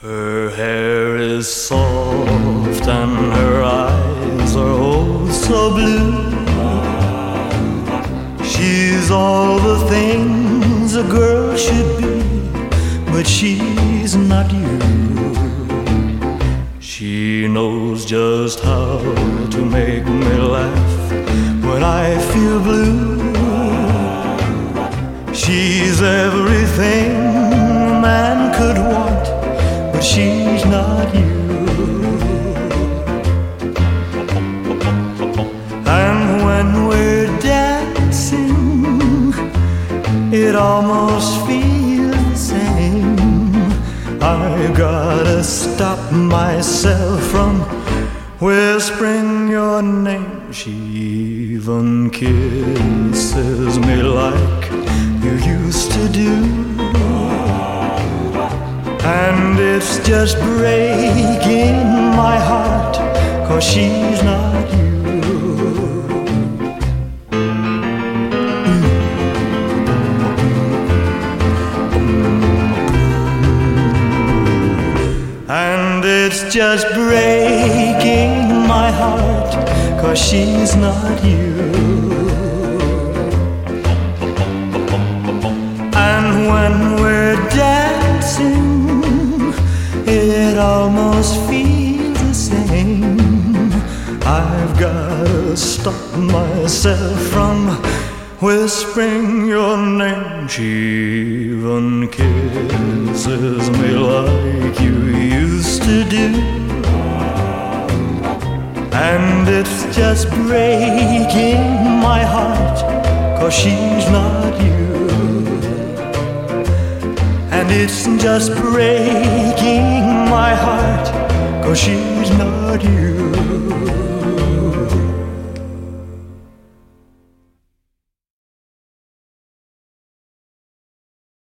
Her hair is soft and her eyes are oh so blue. She's all the things a girl should be, but she's not you. She knows just how to make me laugh when I feel blue. She's everything when we're dancing, it almost feels the same. I gotta stop myself from whispering your name. She even kisses me like you used to do. And it's just breaking my heart, cause she's it's just breaking my heart, cause she's not you. And when we're dancing, it almost feels the same. I've gotta stop myself from whispering your name. She even kisses me like you used to do. And it's just breaking my heart, cause she's not you. And it's just breaking my heart, cause she's not you.